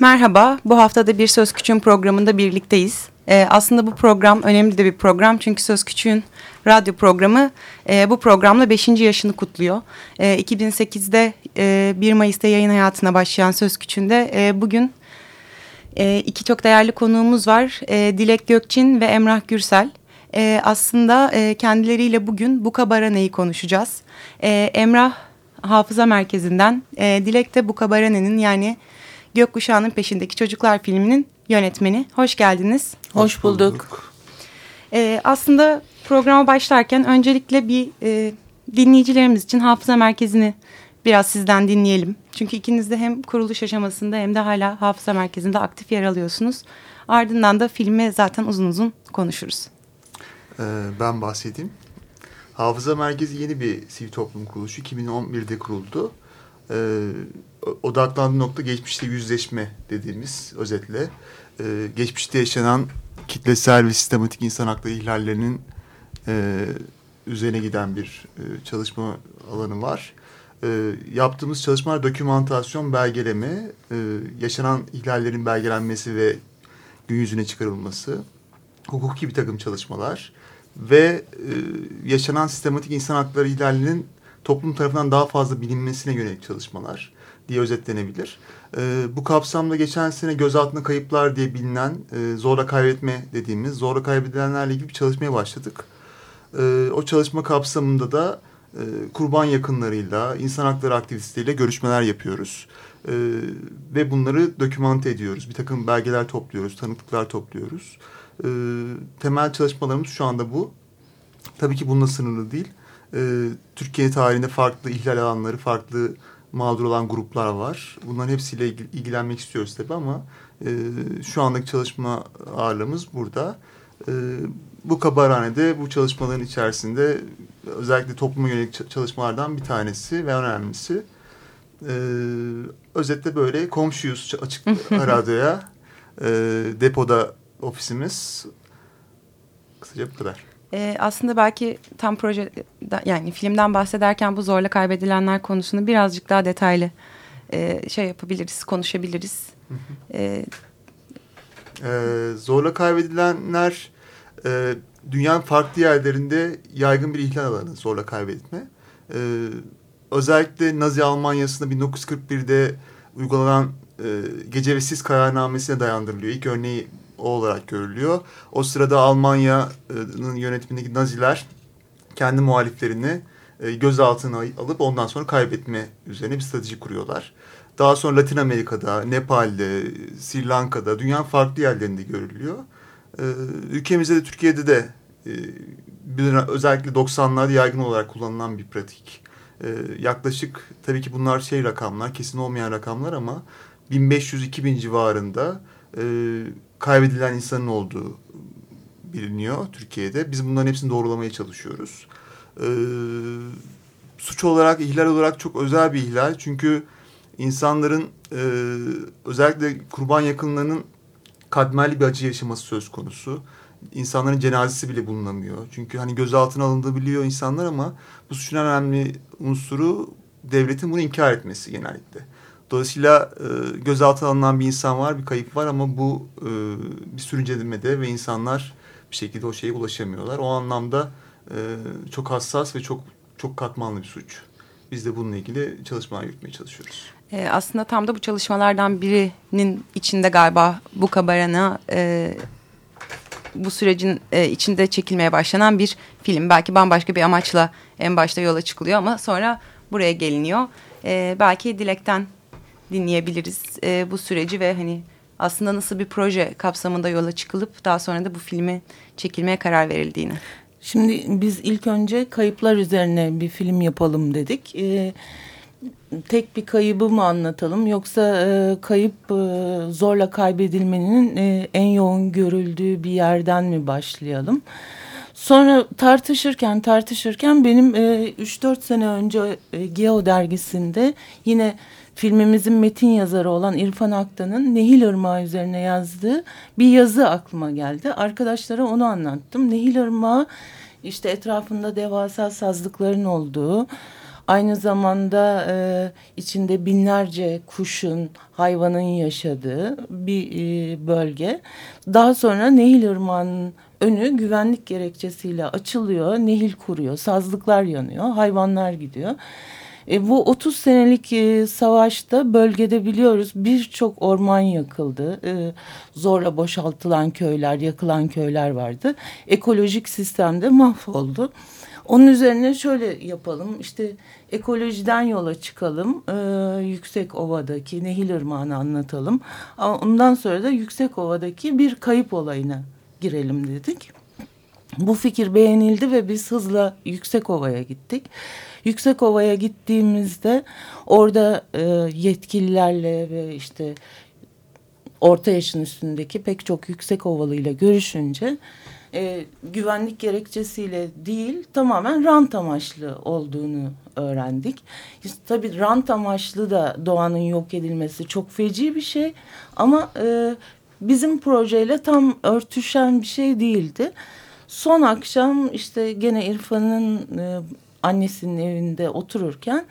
Merhaba, bu haftada Bir Söz Küçüğün programında birlikteyiz. E, aslında bu program önemli de bir program çünkü Söz Küçüğün radyo programı e, bu programla 5. yaşını kutluyor. E, 2008'de e, 1 Mayıs'ta yayın hayatına başlayan Söz Küçüğün'de e, bugün e, iki çok değerli konuğumuz var. E, Dilek Gökçin ve Emrah Gürsel. E, aslında e, kendileriyle bugün Buka Barana'yı konuşacağız. E, Emrah Hafıza Merkezi'nden, e, Dilek de Buka Barana'nın yani Gökkuşağı'nın Peşindeki Çocuklar filminin yönetmeni. Hoş geldiniz. Hoş bulduk. Ee, aslında programa başlarken öncelikle bir e, dinleyicilerimiz için Hafıza Merkezi'ni biraz sizden dinleyelim. Çünkü ikiniz de hem kuruluş aşamasında hem de hala Hafıza Merkezi'nde aktif yer alıyorsunuz. Ardından da filmi zaten uzun uzun konuşuruz. Ee, ben bahsedeyim. Hafıza Merkezi yeni bir sivil toplum kuruluşu. 2011'de kuruldu. Ee, odaklandığı nokta geçmişte yüzleşme dediğimiz özetle. Ee, geçmişte yaşanan kitlesel ve sistematik insan hakları ihlallerinin e, üzerine giden bir e, çalışma alanı var. E, yaptığımız çalışmalar dokümantasyon, belgeleme, e, yaşanan ihlallerin belgelenmesi ve gün yüzüne çıkarılması, hukuki bir takım çalışmalar ve e, yaşanan sistematik insan hakları ihlalinin toplum tarafından daha fazla bilinmesine yönelik çalışmalar diye özetlenebilir. E, bu kapsamda geçen sene gözaltına kayıplar diye bilinen e, zorla kaybetme dediğimiz zorla kaybedilenlerle ilgili bir çalışmaya başladık. E, o çalışma kapsamında da e, kurban yakınlarıyla, insan hakları aktivistleriyle görüşmeler yapıyoruz. E, ve bunları dokümante ediyoruz. Bir takım belgeler topluyoruz, tanıklıklar topluyoruz. E, temel çalışmalarımız şu anda bu. Tabii ki bununla sınırlı değil. E, Türkiye tarihinde farklı ihlal alanları, farklı mağdur olan gruplar var. Bunların hepsiyle ilgilenmek istiyoruz tabii ama e, şu andaki çalışma ağırlığımız burada. E, bu kabarhanede bu çalışmaların içerisinde özellikle topluma yönelik çalışmalardan bir tanesi ve önemlisi. E, özetle böyle komşuyuz açık radyoya. E, depoda ofisimiz. Kısaca bu kadar. Ee, aslında belki tam proje yani filmden bahsederken bu zorla kaybedilenler konusunu birazcık daha detaylı e, şey yapabiliriz, konuşabiliriz. Ee, ee, zorla kaybedilenler e, dünyanın farklı yerlerinde yaygın bir ihlal alanı zorla kaybetme. Ee, özellikle Nazi Almanya'sında 1941'de uygulanan e, gece ve sis kararnamesine dayandırılıyor. İlk örneği o olarak görülüyor. O sırada Almanya'nın yönetimindeki Naziler kendi muhaliflerini e, gözaltına alıp ondan sonra kaybetme üzerine bir strateji kuruyorlar. Daha sonra Latin Amerika'da, Nepal'de, Sri Lanka'da, dünyanın farklı yerlerinde görülüyor. E, ülkemizde de Türkiye'de de e, özellikle 90'larda yaygın olarak kullanılan bir pratik. yaklaşık tabii ki bunlar şey rakamlar, kesin olmayan rakamlar ama 1500-2000 civarında kaybedilen insanın olduğu biliniyor Türkiye'de. Biz bunların hepsini doğrulamaya çalışıyoruz. Ee, suç olarak, ihlal olarak çok özel bir ihlal. Çünkü insanların e, özellikle kurban yakınlarının kadmerli bir acı yaşaması söz konusu. İnsanların cenazesi bile bulunamıyor. Çünkü hani gözaltına alındığı biliyor insanlar ama bu suçun önemli unsuru devletin bunu inkar etmesi genellikle. Dolayısıyla e, gözaltına alınan bir insan var, bir kayıp var ama bu e, bir sürüncelemede ve insanlar bir şekilde o şeye ulaşamıyorlar. O anlamda e, çok hassas ve çok çok katmanlı bir suç. Biz de bununla ilgili çalışmalar yürütmeye çalışıyoruz. E, aslında tam da bu çalışmalardan birinin içinde galiba bu kabarana e, bu sürecin e, içinde çekilmeye başlanan bir film. Belki bambaşka bir amaçla en başta yola çıkılıyor ama sonra buraya geliniyor. E, belki Dilek'ten dinleyebiliriz e, bu süreci ve hani aslında nasıl bir proje kapsamında yola çıkılıp daha sonra da bu filmi çekilmeye karar verildiğini. Şimdi biz ilk önce kayıplar üzerine bir film yapalım dedik. Ee, tek bir kaybı mı anlatalım yoksa e, kayıp e, zorla kaybedilmenin e, en yoğun görüldüğü bir yerden mi başlayalım? Sonra tartışırken tartışırken benim e, 3-4 sene önce e, Geo dergisinde yine filmimizin metin yazarı olan İrfan Aktan'ın Nehil Irmağı üzerine yazdığı bir yazı aklıma geldi. Arkadaşlara onu anlattım. Nehil Irmağı işte etrafında devasa sazlıkların olduğu, aynı zamanda e, içinde binlerce kuşun, hayvanın yaşadığı bir e, bölge. Daha sonra Nehil Irmağı'nın önü güvenlik gerekçesiyle açılıyor, nehil kuruyor, sazlıklar yanıyor, hayvanlar gidiyor. E, bu 30 senelik e, savaşta bölgede biliyoruz birçok orman yakıldı. E, zorla boşaltılan köyler, yakılan köyler vardı. Ekolojik sistemde mahvoldu. Onun üzerine şöyle yapalım işte ekolojiden yola çıkalım. E, Yüksek Ova'daki Nehil Irmağı'nı anlatalım. Ondan sonra da Yüksek Ova'daki bir kayıp olayına girelim dedik. Bu fikir beğenildi ve biz hızla Yüksek Ova'ya gittik. Yüksekova'ya gittiğimizde orada e, yetkililerle ve işte orta yaşın üstündeki pek çok yüksek ovalıyla görüşünce e, güvenlik gerekçesiyle değil tamamen rant amaçlı olduğunu öğrendik. İşte, tabii rant amaçlı da doğanın yok edilmesi çok feci bir şey ama e, bizim projeyle tam örtüşen bir şey değildi. Son akşam işte gene İrfan'ın e, annesinin evinde otururken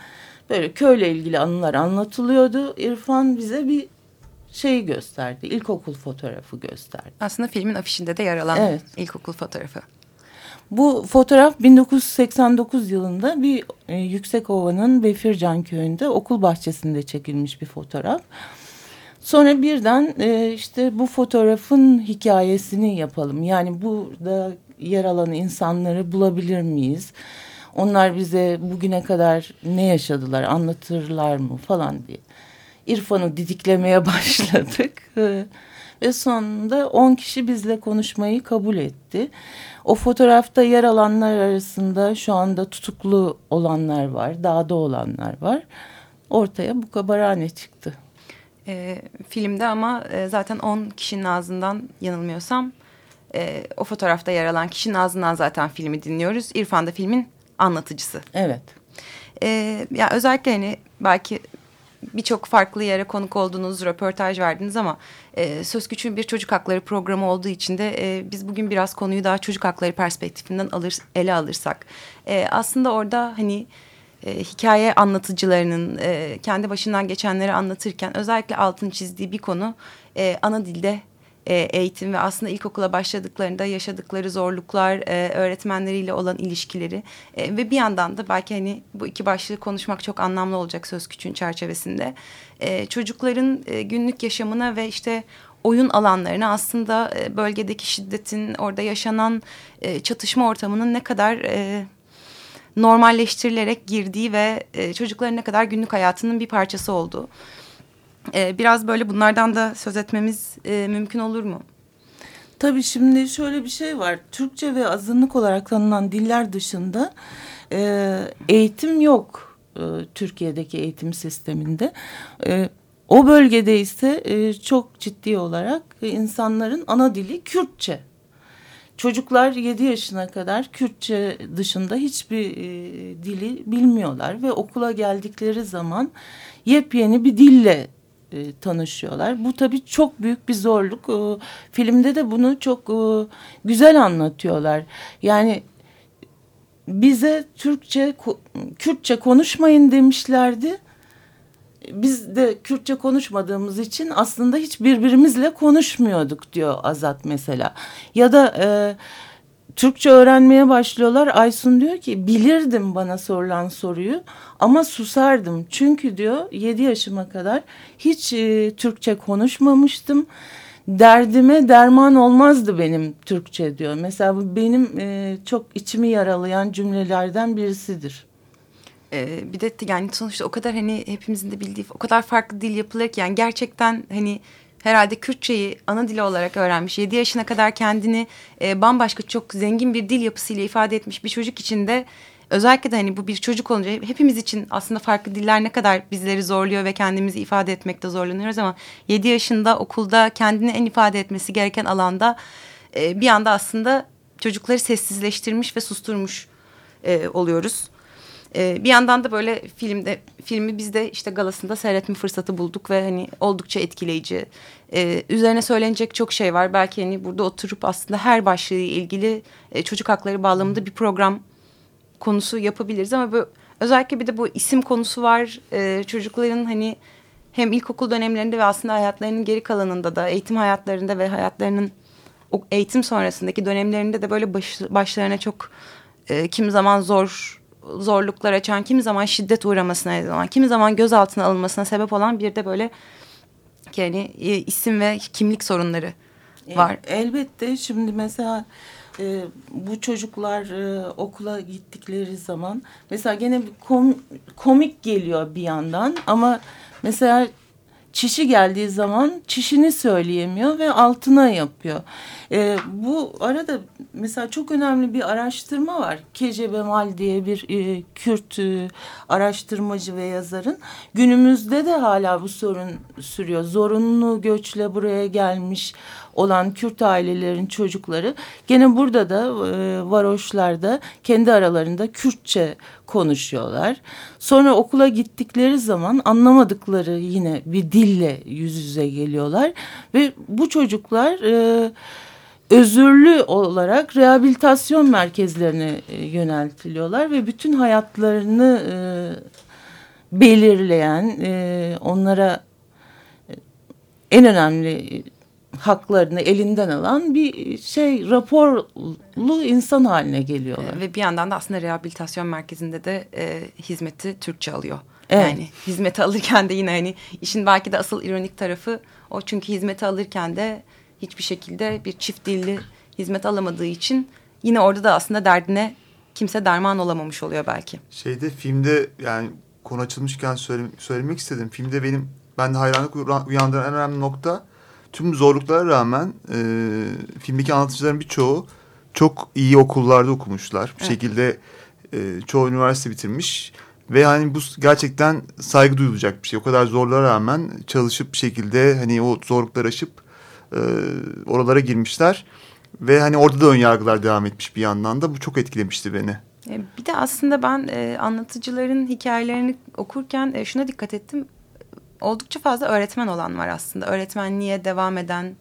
böyle köyle ilgili anılar anlatılıyordu. İrfan bize bir şey gösterdi. İlkokul fotoğrafı gösterdi. Aslında filmin afişinde de yer alan evet. ilkokul fotoğrafı. Bu fotoğraf 1989 yılında bir e, Yüksekova'nın Befircan köyünde okul bahçesinde çekilmiş bir fotoğraf. Sonra birden e, işte bu fotoğrafın hikayesini yapalım. Yani burada yer alan insanları bulabilir miyiz? Onlar bize bugüne kadar ne yaşadılar anlatırlar mı falan diye. İrfan'ı didiklemeye başladık. Ve sonunda 10 kişi bizle konuşmayı kabul etti. O fotoğrafta yer alanlar arasında şu anda tutuklu olanlar var, dağda olanlar var. Ortaya bu kabarhane çıktı. E, filmde ama e, zaten 10 kişinin ağzından yanılmıyorsam e, o fotoğrafta yer alan kişinin ağzından zaten filmi dinliyoruz. İrfan da filmin anlatıcısı. Evet. Ee, ya özellikle hani belki birçok farklı yere konuk olduğunuz röportaj verdiniz ama e, Söz Küçüğün bir çocuk hakları programı olduğu için de e, biz bugün biraz konuyu daha çocuk hakları perspektifinden alır, ele alırsak. E, aslında orada hani e, hikaye anlatıcılarının e, kendi başından geçenleri anlatırken özellikle altını çizdiği bir konu e, ana dilde e, eğitim ve aslında ilkokula başladıklarında yaşadıkları zorluklar, e, öğretmenleriyle olan ilişkileri e, ve bir yandan da belki hani bu iki başlığı konuşmak çok anlamlı olacak söz küçüğün çerçevesinde. E, çocukların e, günlük yaşamına ve işte oyun alanlarına aslında e, bölgedeki şiddetin orada yaşanan e, çatışma ortamının ne kadar e, normalleştirilerek girdiği ve e, çocukların ne kadar günlük hayatının bir parçası olduğu. E, biraz böyle bunlardan da söz etmemiz e, mümkün olur mu? Tabii şimdi şöyle bir şey var. Türkçe ve azınlık olarak tanınan diller dışında e, eğitim yok e, Türkiye'deki eğitim sisteminde. E, o bölgede ise e, çok ciddi olarak insanların ana dili Kürtçe. Çocuklar 7 yaşına kadar Kürtçe dışında hiçbir e, dili bilmiyorlar ve okula geldikleri zaman yepyeni bir dille e, tanışıyorlar. Bu tabii çok büyük bir zorluk. E, filmde de bunu çok e, güzel anlatıyorlar. Yani bize Türkçe, Kürtçe konuşmayın demişlerdi. Biz de Kürtçe konuşmadığımız için aslında hiç birbirimizle konuşmuyorduk diyor Azat mesela. Ya da e, Türkçe öğrenmeye başlıyorlar. Aysun diyor ki bilirdim bana sorulan soruyu ama susardım. Çünkü diyor 7 yaşıma kadar hiç e, Türkçe konuşmamıştım. Derdime derman olmazdı benim Türkçe diyor. Mesela bu benim e, çok içimi yaralayan cümlelerden birisidir. Ee, bir de yani sonuçta o kadar hani hepimizin de bildiği o kadar farklı dil yapılır ki yani gerçekten hani herhalde Kürtçeyi ana dili olarak öğrenmiş. 7 yaşına kadar kendini e, bambaşka çok zengin bir dil yapısıyla ifade etmiş bir çocuk için de özellikle de hani bu bir çocuk olunca hepimiz için aslında farklı diller ne kadar bizleri zorluyor ve kendimizi ifade etmekte zorlanıyoruz ama 7 yaşında okulda kendini en ifade etmesi gereken alanda e, bir anda aslında çocukları sessizleştirmiş ve susturmuş e, oluyoruz. E, bir yandan da böyle filmde filmi biz de işte galasında seyretme fırsatı bulduk ve hani oldukça etkileyici. E, üzerine söylenecek çok şey var. Belki hani burada oturup aslında her başlığı ilgili e, çocuk hakları bağlamında bir program konusu yapabiliriz ama bu özellikle bir de bu isim konusu var. E, çocukların hani hem ilkokul dönemlerinde ve aslında hayatlarının geri kalanında da eğitim hayatlarında ve hayatlarının eğitim sonrasındaki dönemlerinde de böyle baş, başlarına çok e, kimi zaman zor zorluklar açan, kimi zaman şiddet uğramasına neden olan, kimi zaman gözaltına alınmasına sebep olan bir de böyle yani e, isim ve kimlik sorunları e, var. Elbette şimdi mesela e, bu çocuklar e, okula gittikleri zaman mesela gene kom, komik geliyor bir yandan ama mesela çişi geldiği zaman çişini söyleyemiyor ve altına yapıyor. E, bu arada mesela çok önemli bir araştırma var. Kece Bemal diye bir e, Kürt e, araştırmacı ve yazarın. Günümüzde de hala bu sorun sürüyor. Zorunlu göçle buraya gelmiş olan Kürt ailelerin çocukları gene burada da e, varoşlarda kendi aralarında Kürtçe konuşuyorlar. Sonra okula gittikleri zaman anlamadıkları yine bir dille yüz yüze geliyorlar ve bu çocuklar e, özürlü olarak rehabilitasyon merkezlerine e, yöneltiliyorlar ve bütün hayatlarını e, belirleyen e, onlara e, en önemli haklarını elinden alan bir şey raporlu insan haline geliyorlar. Ve bir yandan da aslında rehabilitasyon merkezinde de e, hizmeti Türkçe alıyor. Evet. Yani hizmeti alırken de yine hani işin belki de asıl ironik tarafı o çünkü hizmeti alırken de hiçbir şekilde bir çift dilli hizmet alamadığı için yine orada da aslında derdine kimse derman olamamış oluyor belki. Şeyde filmde yani konu açılmışken söyle, söylemek istedim. Filmde benim ben de hayranlık uyandıran en önemli nokta tüm zorluklara rağmen e, filmdeki anlatıcıların birçoğu çok iyi okullarda okumuşlar. Bir evet. şekilde e, çoğu üniversite bitirmiş. Ve hani bu gerçekten saygı duyulacak bir şey. O kadar zorlara rağmen çalışıp bir şekilde hani o zorlukları aşıp e, oralara girmişler. Ve hani orada da ön yargılar devam etmiş bir yandan da. Bu çok etkilemişti beni. E, bir de aslında ben e, anlatıcıların hikayelerini okurken e, şuna dikkat ettim oldukça fazla öğretmen olan var aslında. Öğretmenliğe devam eden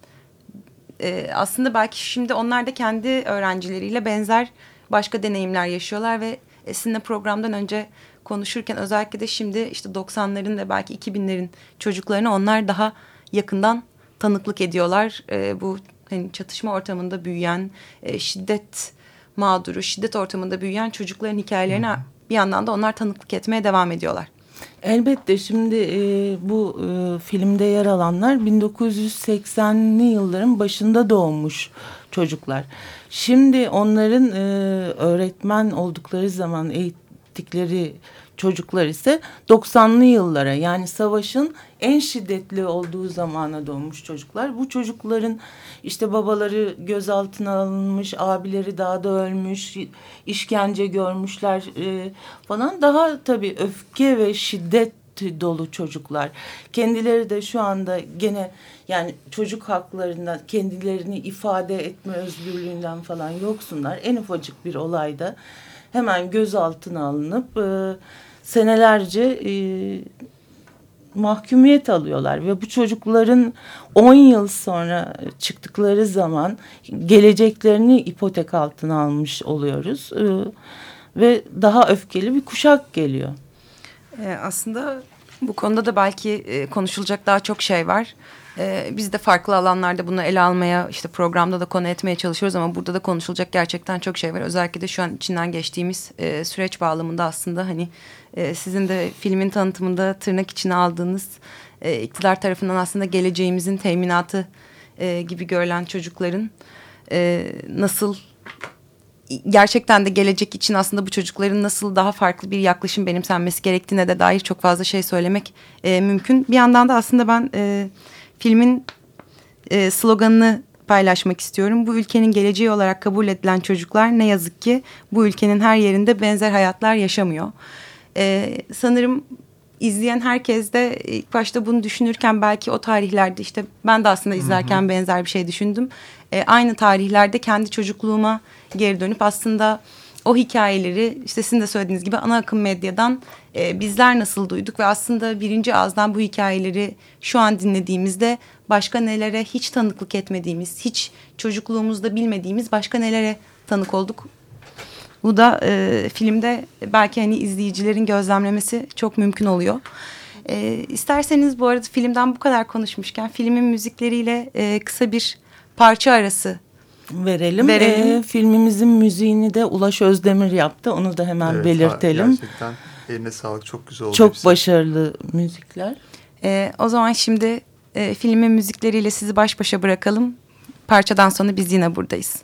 e, aslında belki şimdi onlar da kendi öğrencileriyle benzer başka deneyimler yaşıyorlar ve sizinle programdan önce konuşurken özellikle de şimdi işte 90'ların ve belki 2000'lerin çocuklarını onlar daha yakından tanıklık ediyorlar. E, bu hani çatışma ortamında büyüyen e, şiddet mağduru, şiddet ortamında büyüyen çocukların hikayelerine bir yandan da onlar tanıklık etmeye devam ediyorlar. Elbette şimdi e, bu e, filmde yer alanlar 1980'li yılların başında doğmuş çocuklar. Şimdi onların e, öğretmen oldukları zaman eğittikleri çocuklar ise 90'lı yıllara yani savaşın en şiddetli olduğu zamana doğmuş çocuklar. Bu çocukların işte babaları gözaltına alınmış, abileri dağda ölmüş, işkence görmüşler e, falan daha tabii öfke ve şiddet dolu çocuklar. Kendileri de şu anda gene yani çocuk haklarından kendilerini ifade etme özgürlüğünden falan yoksunlar. En ufacık bir olayda hemen gözaltına alınıp e, senelerce e, mahkumiyet alıyorlar ve bu çocukların 10 yıl sonra çıktıkları zaman geleceklerini ipotek altına almış oluyoruz e, ve daha öfkeli bir kuşak geliyor. E, aslında bu konuda da belki e, konuşulacak daha çok şey var. Ee, biz de farklı alanlarda bunu ele almaya işte programda da konu etmeye çalışıyoruz ama burada da konuşulacak gerçekten çok şey var. Özellikle de şu an içinden geçtiğimiz e, süreç bağlamında aslında hani e, sizin de filmin tanıtımında tırnak içine aldığınız e, iktidar tarafından aslında geleceğimizin teminatı e, gibi görülen çocukların e, nasıl gerçekten de gelecek için aslında bu çocukların nasıl daha farklı bir yaklaşım benimsenmesi gerektiğine de dair çok fazla şey söylemek e, mümkün. Bir yandan da aslında ben e, filmin e, sloganını paylaşmak istiyorum. Bu ülkenin geleceği olarak kabul edilen çocuklar ne yazık ki bu ülkenin her yerinde benzer hayatlar yaşamıyor. E, sanırım izleyen herkes de ilk başta bunu düşünürken belki o tarihlerde işte ben de aslında izlerken hı hı. benzer bir şey düşündüm. E, aynı tarihlerde kendi çocukluğuma geri dönüp aslında o hikayeleri işte sizin de söylediğiniz gibi ana akım medyadan e, bizler nasıl duyduk ve aslında birinci ağızdan bu hikayeleri şu an dinlediğimizde başka nelere hiç tanıklık etmediğimiz, hiç çocukluğumuzda bilmediğimiz başka nelere tanık olduk. Bu da e, filmde belki hani izleyicilerin gözlemlemesi çok mümkün oluyor. E, isterseniz bu arada filmden bu kadar konuşmuşken filmin müzikleriyle e, kısa bir parça arası verelim. verelim. E, filmimizin müziğini de Ulaş Özdemir yaptı. Onu da hemen evet, belirtelim. Gerçekten eline sağlık çok güzel oldu. Çok hepsi. başarılı müzikler. E, o zaman şimdi e, filmin müzikleriyle sizi baş başa bırakalım. Parçadan sonra biz yine buradayız.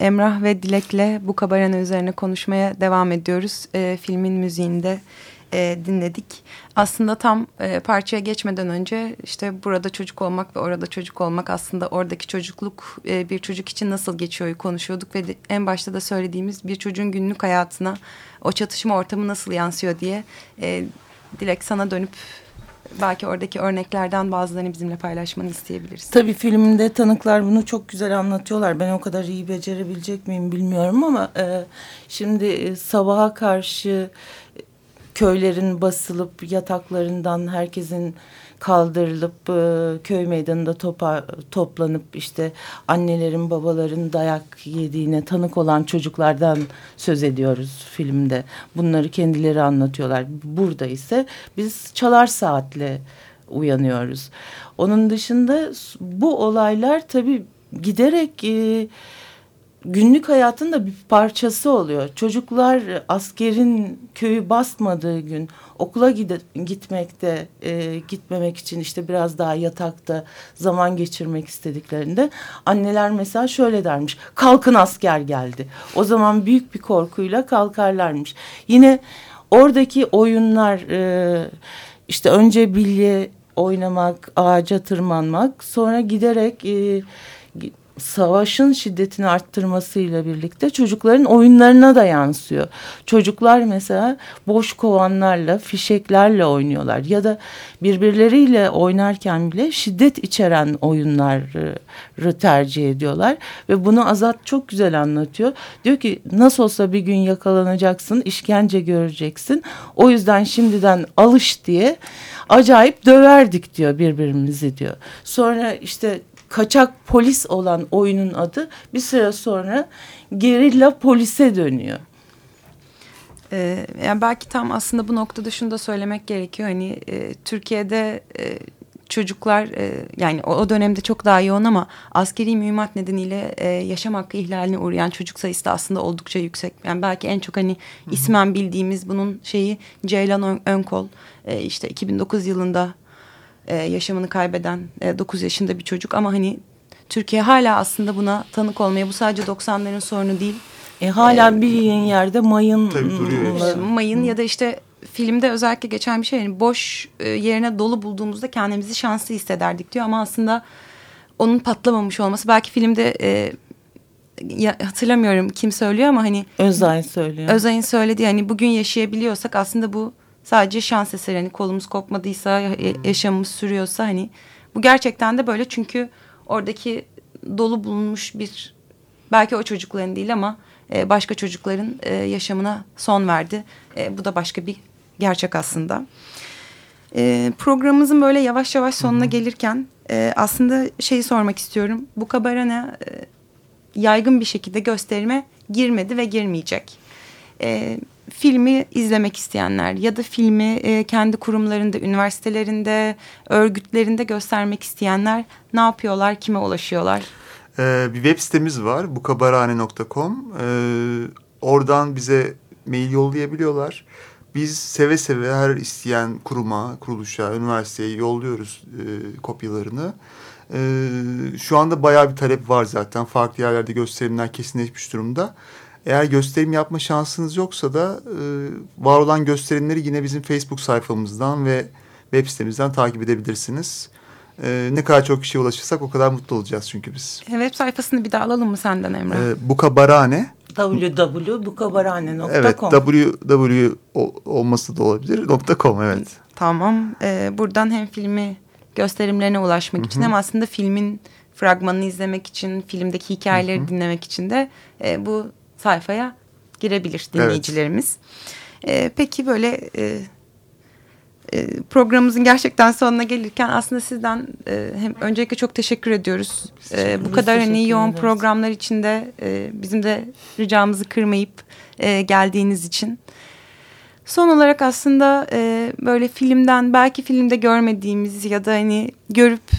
Emrah ve Dilek'le bu kabarana üzerine konuşmaya devam ediyoruz. E, filmin müziğinde e, dinledik. Aslında tam e, parçaya geçmeden önce işte burada çocuk olmak ve orada çocuk olmak aslında oradaki çocukluk e, bir çocuk için nasıl geçiyor konuşuyorduk ve de, en başta da söylediğimiz bir çocuğun günlük hayatına o çatışma ortamı nasıl yansıyor diye e, Dilek sana dönüp belki oradaki örneklerden bazılarını bizimle paylaşmanı isteyebiliriz. Tabii filmde tanıklar bunu çok güzel anlatıyorlar. Ben o kadar iyi becerebilecek miyim bilmiyorum ama e, şimdi e, sabaha karşı köylerin basılıp yataklarından herkesin kaldırılıp e, köy meydanında topa, toplanıp işte annelerin babaların dayak yediğine tanık olan çocuklardan söz ediyoruz filmde. Bunları kendileri anlatıyorlar. Burada ise biz çalar saatle uyanıyoruz. Onun dışında bu olaylar tabii giderek e, günlük hayatın da bir parçası oluyor. Çocuklar askerin köyü basmadığı gün okula gide, gitmekte, e, gitmemek için işte biraz daha yatakta zaman geçirmek istediklerinde anneler mesela şöyle dermiş. Kalkın asker geldi. O zaman büyük bir korkuyla kalkarlarmış. Yine oradaki oyunlar e, işte önce bilye oynamak, ağaca tırmanmak, sonra giderek e, savaşın şiddetini arttırmasıyla birlikte çocukların oyunlarına da yansıyor. Çocuklar mesela boş kovanlarla, fişeklerle oynuyorlar ya da birbirleriyle oynarken bile şiddet içeren oyunları tercih ediyorlar ve bunu Azat çok güzel anlatıyor. Diyor ki nasıl olsa bir gün yakalanacaksın, işkence göreceksin. O yüzden şimdiden alış diye acayip döverdik diyor birbirimizi diyor. Sonra işte kaçak polis olan oyunun adı bir süre sonra gerilla polise dönüyor. Ee, yani belki tam aslında bu noktada şunu da söylemek gerekiyor. Hani e, Türkiye'de e, çocuklar e, yani o, o dönemde çok daha yoğun ama askeri mühimmat nedeniyle e, yaşam hakkı ihlaline uğrayan çocuk sayısı da aslında oldukça yüksek. Yani belki en çok hani ismen bildiğimiz bunun şeyi Ceylan Önkol e, işte 2009 yılında e, yaşamını kaybeden e, 9 yaşında bir çocuk ama hani Türkiye hala aslında buna tanık olmaya bu sadece 90'ların sorunu değil. E, hala ee, bir yerde mayın mayın ya da işte filmde özellikle geçen bir şey yani boş e, yerine dolu bulduğumuzda kendimizi şanslı hissederdik diyor ama aslında onun patlamamış olması belki filmde e, ya, hatırlamıyorum kim söylüyor ama hani Özay söylüyor. Özay'ın söylediği hani bugün yaşayabiliyorsak aslında bu sadece şans eseri hani kolumuz kopmadıysa yaşamımız sürüyorsa hani bu gerçekten de böyle çünkü oradaki dolu bulunmuş bir belki o çocukların değil ama e, başka çocukların e, yaşamına son verdi. E, bu da başka bir gerçek aslında. Programımızın böyle yavaş yavaş sonuna gelirken aslında şeyi sormak istiyorum. Bu kabarana yaygın bir şekilde gösterime girmedi ve girmeyecek filmi izlemek isteyenler ya da filmi e, kendi kurumlarında, üniversitelerinde, örgütlerinde göstermek isteyenler ne yapıyorlar, kime ulaşıyorlar? Ee, bir web sitemiz var bukabarane.com. Ee, oradan bize mail yollayabiliyorlar. Biz seve seve her isteyen kuruma, kuruluşa, üniversiteye yolluyoruz e, kopyalarını. E, şu anda bayağı bir talep var zaten. Farklı yerlerde gösterimler kesinleşmiş durumda. Eğer gösterim yapma şansınız yoksa da e, var olan gösterimleri yine bizim Facebook sayfamızdan ve web sitemizden takip edebilirsiniz. E, ne kadar çok kişiye ulaşırsak o kadar mutlu olacağız çünkü biz. Web sayfasını bir daha alalım mı senden Emre? E, Bukabarane. www.bukabarane.com Evet www olması da olabilir. .com evet. Tamam. Ee, buradan hem filmi gösterimlerine ulaşmak Hı -hı. için hem aslında filmin fragmanını izlemek için, filmdeki hikayeleri Hı -hı. dinlemek için de e, bu sayfaya girebilir dinleyicilerimiz. Evet. E, peki böyle e, e, programımızın gerçekten sonuna gelirken aslında sizden e, hem öncelikle çok teşekkür ediyoruz. E, bu kadar hani yoğun programlar içinde e, bizim de ricamızı kırmayıp e, geldiğiniz için. Son olarak aslında e, böyle filmden belki filmde görmediğimiz ya da hani görüp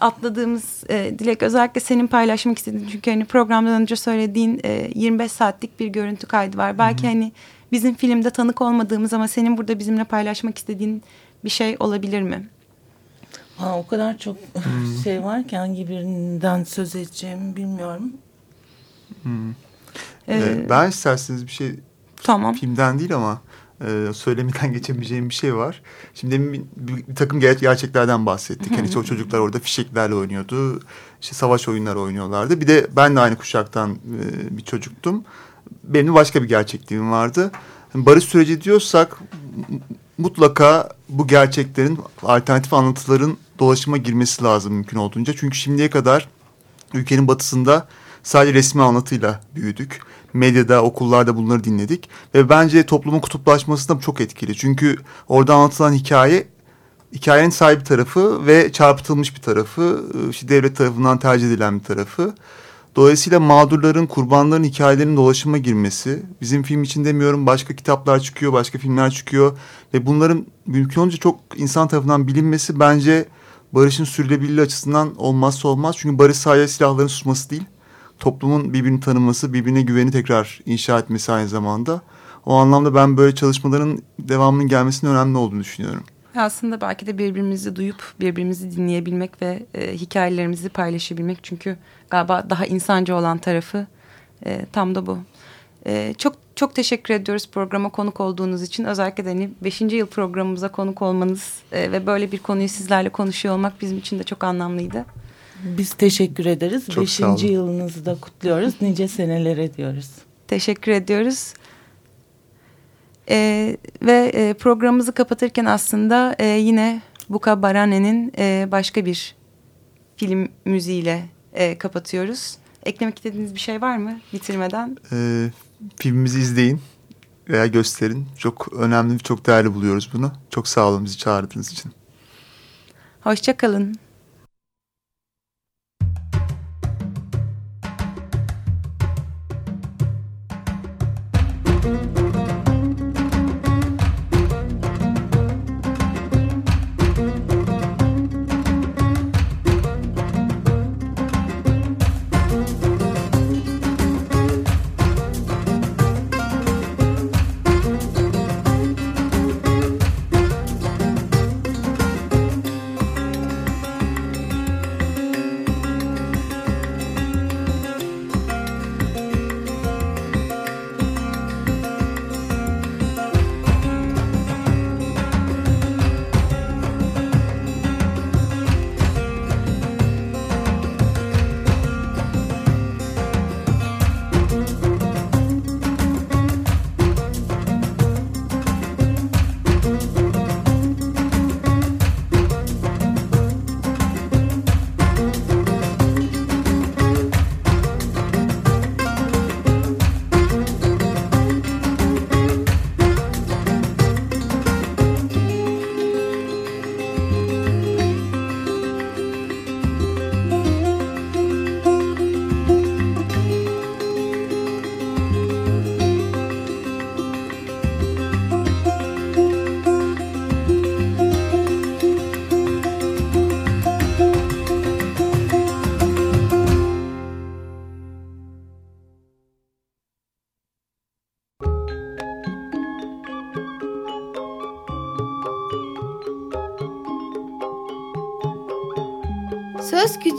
atladığımız e, Dilek özellikle senin paylaşmak istediğin çünkü hani programdan önce söylediğin e, 25 saatlik bir görüntü kaydı var. Belki Hı -hı. hani bizim filmde tanık olmadığımız ama senin burada bizimle paylaşmak istediğin bir şey olabilir mi? Ha, o kadar çok hmm. şey var ki hangi birinden söz edeceğimi bilmiyorum. Hmm. Ee, ben isterseniz bir şey tamam. filmden değil ama e, söylemeden geçemeyeceğim bir şey var. Şimdi bir, bir, takım ger gerçeklerden bahsettik. hani o çocuklar orada fişeklerle oynuyordu. İşte savaş oyunları oynuyorlardı. Bir de ben de aynı kuşaktan e, bir çocuktum. Benim başka bir gerçekliğim vardı. barış süreci diyorsak mutlaka bu gerçeklerin alternatif anlatıların dolaşıma girmesi lazım mümkün olduğunca. Çünkü şimdiye kadar ülkenin batısında sadece resmi anlatıyla büyüdük. Medyada, okullarda bunları dinledik. Ve bence toplumun kutuplaşması da çok etkili. Çünkü orada anlatılan hikaye hikayenin sahibi tarafı ve çarpıtılmış bir tarafı, işte devlet tarafından tercih edilen bir tarafı. Dolayısıyla mağdurların, kurbanların hikayelerinin dolaşıma girmesi, bizim film için demiyorum başka kitaplar çıkıyor, başka filmler çıkıyor ve bunların mümkün olunca çok insan tarafından bilinmesi bence barışın sürdürülebilirliği açısından olmazsa olmaz. Çünkü barış sadece silahların susması değil, toplumun birbirini tanıması, birbirine güveni tekrar inşa etmesi aynı zamanda. O anlamda ben böyle çalışmaların devamının gelmesinin önemli olduğunu düşünüyorum. Aslında belki de birbirimizi duyup birbirimizi dinleyebilmek ve e, hikayelerimizi paylaşabilmek. Çünkü galiba daha insancı olan tarafı e, tam da bu. E, çok çok teşekkür ediyoruz programa konuk olduğunuz için. Özellikle de hani 5. yıl programımıza konuk olmanız e, ve böyle bir konuyu sizlerle konuşuyor olmak bizim için de çok anlamlıydı. Biz teşekkür ederiz. Çok Beşinci yılınızı da kutluyoruz. Nice senelere diyoruz. Teşekkür ediyoruz. E, ve e, programımızı kapatırken aslında e, yine Buka Barane'nin e, başka bir film müziğiyle e, kapatıyoruz. Eklemek istediğiniz bir şey var mı bitirmeden? Ee, filmimizi izleyin veya gösterin. Çok önemli, çok değerli buluyoruz bunu. Çok sağ olun bizi çağırdığınız için. Hoşçakalın.